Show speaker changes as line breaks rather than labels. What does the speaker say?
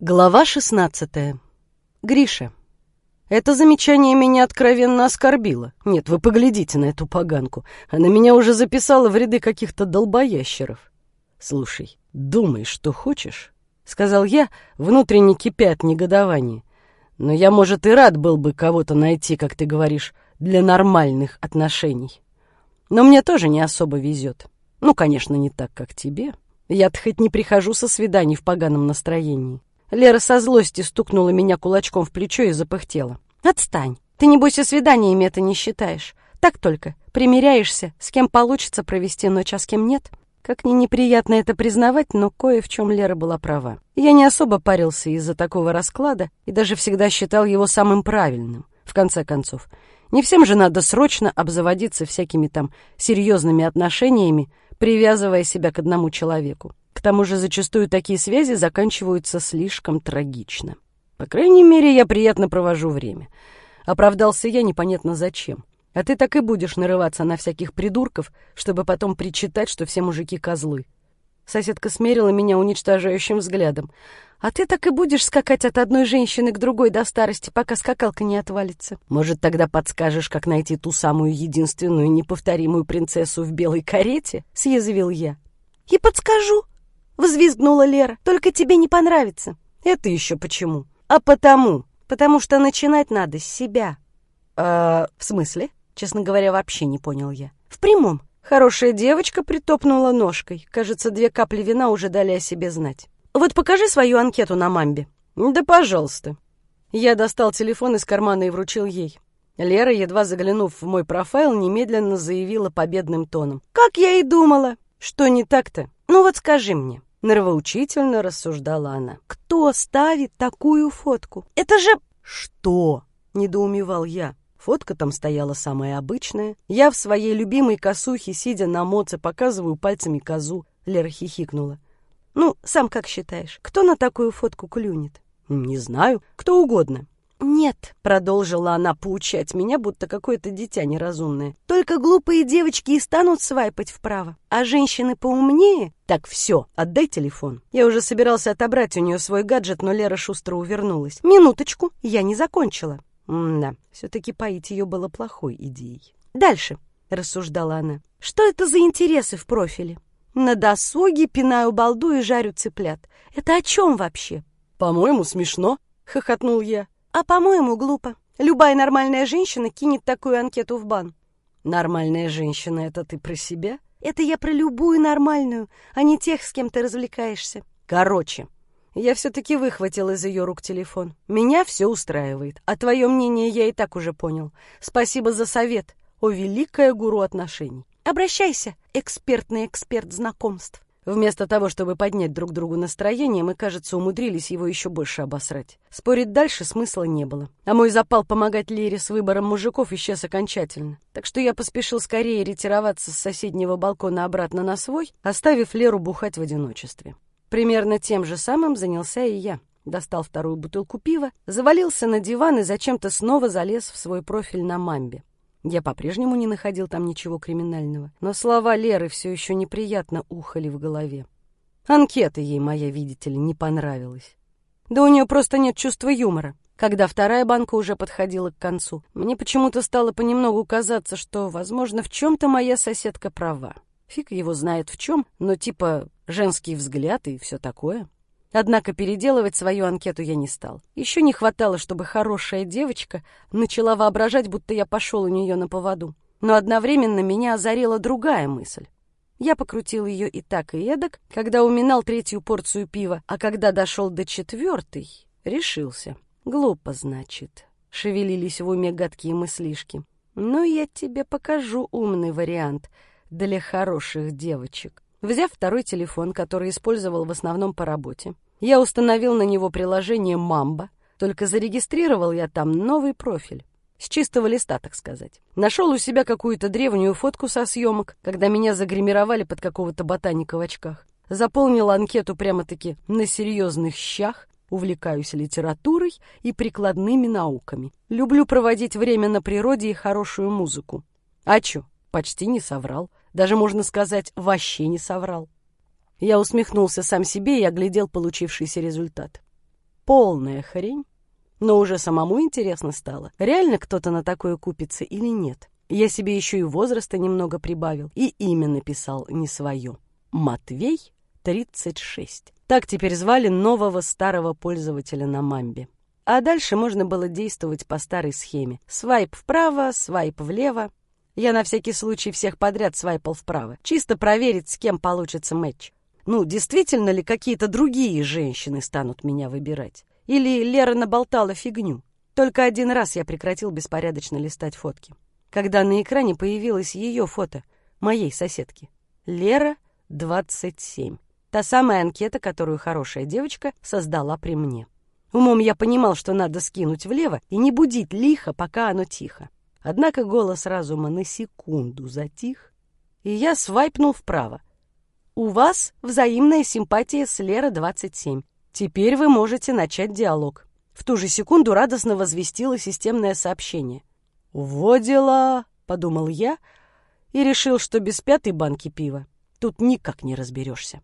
Глава 16. Гриша. Это замечание меня откровенно оскорбило. Нет, вы поглядите на эту поганку. Она меня уже записала в ряды каких-то долбоящеров. Слушай, думай, что хочешь, — сказал я, внутренне кипя от негодования. Но я, может, и рад был бы кого-то найти, как ты говоришь, для нормальных отношений. Но мне тоже не особо везет. Ну, конечно, не так, как тебе. Я-то хоть не прихожу со свиданий в поганом настроении. Лера со злости стукнула меня кулачком в плечо и запыхтела. «Отстань! Ты, небось, и свиданиями это не считаешь. Так только, примиряешься, с кем получится провести ночь, а с кем нет?» Как ни неприятно это признавать, но кое в чем Лера была права. Я не особо парился из-за такого расклада и даже всегда считал его самым правильным. В конце концов, не всем же надо срочно обзаводиться всякими там серьезными отношениями, привязывая себя к одному человеку. К тому же зачастую такие связи заканчиваются слишком трагично. По крайней мере, я приятно провожу время. Оправдался я непонятно зачем. А ты так и будешь нарываться на всяких придурков, чтобы потом причитать, что все мужики козлы. Соседка смерила меня уничтожающим взглядом. А ты так и будешь скакать от одной женщины к другой до старости, пока скакалка не отвалится. Может, тогда подскажешь, как найти ту самую единственную неповторимую принцессу в белой карете? Съязвил я. И подскажу, Взвизгнула Лера. «Только тебе не понравится». «Это еще почему?» «А потому. Потому что начинать надо с себя». «Э, в смысле?» Честно говоря, вообще не понял я. «В прямом. Хорошая девочка притопнула ножкой. Кажется, две капли вина уже дали о себе знать. Вот покажи свою анкету на мамбе». «Да пожалуйста». Я достал телефон из кармана и вручил ей. Лера, едва заглянув в мой профайл, немедленно заявила победным тоном. «Как я и думала!» «Что не так-то? Ну вот скажи мне, Нравоучительно рассуждала она. «Кто ставит такую фотку? Это же...» «Что?» — недоумевал я. Фотка там стояла самая обычная. Я в своей любимой косухе, сидя на моце, показываю пальцами козу. Лера хихикнула. «Ну, сам как считаешь, кто на такую фотку клюнет?» «Не знаю. Кто угодно. «Нет», — продолжила она поучать меня, будто какое-то дитя неразумное. «Только глупые девочки и станут свайпать вправо, а женщины поумнее...» «Так, все, отдай телефон». Я уже собирался отобрать у нее свой гаджет, но Лера шустро увернулась. «Минуточку, я не закончила». М-да, все-таки поить ее было плохой идеей. «Дальше», — рассуждала она. «Что это за интересы в профиле?» «На досуге пинаю балду и жарю цыплят. Это о чем вообще?» «По-моему, смешно», — хохотнул я. А по-моему, глупо. Любая нормальная женщина кинет такую анкету в бан. Нормальная женщина — это ты про себя? Это я про любую нормальную, а не тех, с кем ты развлекаешься. Короче, я все-таки выхватил из ее рук телефон. Меня все устраивает, а твое мнение я и так уже понял. Спасибо за совет, о великая гуру отношений. Обращайся, экспертный эксперт знакомств. Вместо того, чтобы поднять друг другу настроение, мы, кажется, умудрились его еще больше обосрать. Спорить дальше смысла не было. А мой запал помогать Лере с выбором мужиков исчез окончательно. Так что я поспешил скорее ретироваться с соседнего балкона обратно на свой, оставив Леру бухать в одиночестве. Примерно тем же самым занялся и я. Достал вторую бутылку пива, завалился на диван и зачем-то снова залез в свой профиль на мамбе. Я по-прежнему не находил там ничего криминального, но слова Леры все еще неприятно ухали в голове. Анкета ей моя, видите ли, не понравилась. Да у нее просто нет чувства юмора. Когда вторая банка уже подходила к концу, мне почему-то стало понемногу казаться, что, возможно, в чем-то моя соседка права. Фиг его знает в чем, но типа женский взгляд и все такое. Однако переделывать свою анкету я не стал. Еще не хватало, чтобы хорошая девочка начала воображать, будто я пошел у нее на поводу. Но одновременно меня озарила другая мысль. Я покрутил ее и так, и эдак, когда уминал третью порцию пива, а когда дошел до четвертой, решился. Глупо, значит. Шевелились в уме гадкие мыслишки. Ну, я тебе покажу умный вариант для хороших девочек. Взяв второй телефон, который использовал в основном по работе, я установил на него приложение «Мамба», только зарегистрировал я там новый профиль. С чистого листа, так сказать. Нашел у себя какую-то древнюю фотку со съемок, когда меня загримировали под какого-то ботаника в очках. Заполнил анкету прямо-таки на серьезных щах, увлекаюсь литературой и прикладными науками. Люблю проводить время на природе и хорошую музыку. А чё, почти не соврал. Даже, можно сказать, вообще не соврал. Я усмехнулся сам себе и оглядел получившийся результат. полная хрень. Но уже самому интересно стало, реально кто-то на такое купится или нет. Я себе еще и возраста немного прибавил, и имя написал не свое. Матвей, 36. Так теперь звали нового старого пользователя на Мамбе. А дальше можно было действовать по старой схеме. Свайп вправо, свайп влево. Я на всякий случай всех подряд свайпал вправо. Чисто проверить, с кем получится матч. Ну, действительно ли какие-то другие женщины станут меня выбирать? Или Лера наболтала фигню? Только один раз я прекратил беспорядочно листать фотки. Когда на экране появилось ее фото, моей соседки. Лера, 27. Та самая анкета, которую хорошая девочка создала при мне. Умом я понимал, что надо скинуть влево и не будить лихо, пока оно тихо. Однако голос разума на секунду затих, и я свайпнул вправо. «У вас взаимная симпатия с Лера-27. Теперь вы можете начать диалог». В ту же секунду радостно возвестило системное сообщение. «Во дела!» — подумал я и решил, что без пятой банки пива тут никак не разберешься.